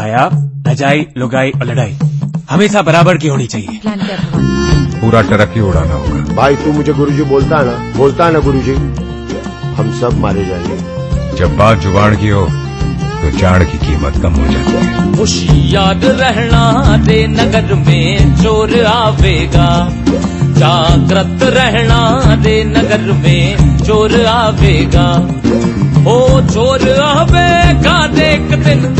भाया नजाई लुगाई और लड़ाई। हमेशा बराबर की होनी चाहिए। प्लान क्या पूरा ट्रक ही उड़ाना होगा। भाई तू मुझे गुरुजी बोलता है ना? बोलता है ना गुरुजी? हम सब मारे जाएँगे। जब बात जुगाड़ की हो तो जान की कीमत कम हो जाती है। होशियार रहना दे नगर में चोर आवेगा। जागृत रहना दे नगर में चोर आवेगा। ओ चोर आवेगा देख दिन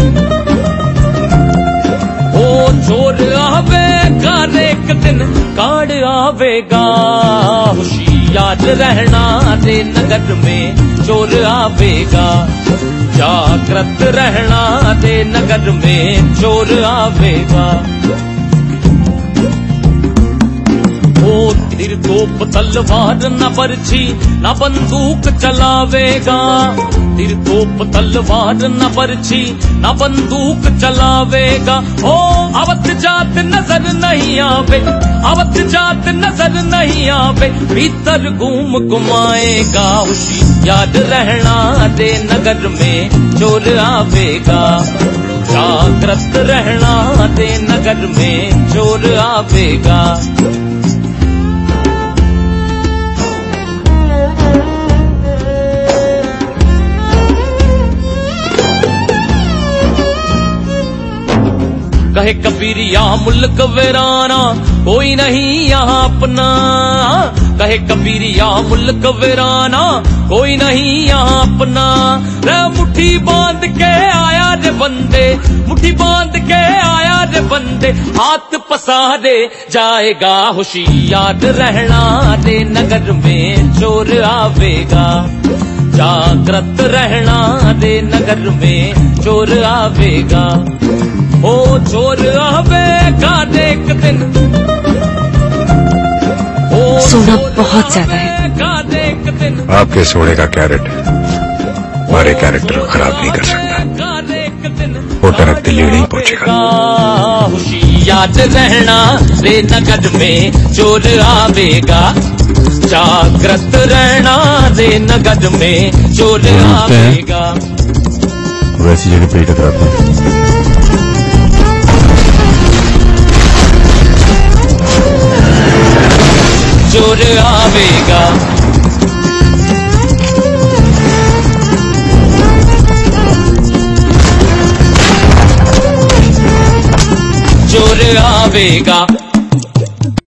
आवेगा। होशियार रहना दे नगर में, चोर आवेगा। जागृत रहना दे नगर में, चोर आवेगा। तोप तलवार न बरछी, न बंदूक चलावेगा। तिर तोप तलवार न बरछी, न बंदूक चलावेगा। ओ अवत जात नज़र नहीं आवे अवत जात नज़र नहीं आवे। भीतर घूम घुमाएगा, उसी याद रहना दे नगर में चोर आवेगा। जागृत रहना दे नगर में चोर आवेगा। कहे कबीर यहाँ मुल्क वीराना, कोई नहीं यहाँ अपना। कहे कबीर यहाँ मुल्क वीराना, कोई नहीं यहाँ अपना। रे मुट्ठी बाँध के आया रे बंदे, मुट्ठी बाँध के आया रे बंदे। हाथ पसारे जाएगा होशियार रहना दे, नगर में चोर आवेगा। जागृत रहना दे, नगर में चोर आवेगा। ओ चोर आवेगा देख दिन। सोना बहुत ज़्यादा है। आवेगा देख दिन। आपके सोने का कैरेट हमारे कैरेक्टर को खराब नहीं कर सकता। वो टरक दिल्ली नहीं पहुंचेगा रहना रे नगर में चोर आवेगा। जागृत रहना रे नगर में चोर आवेगा। वैसी जगह पे ही। टकराते आवेगा। ज़ोर आवेगा।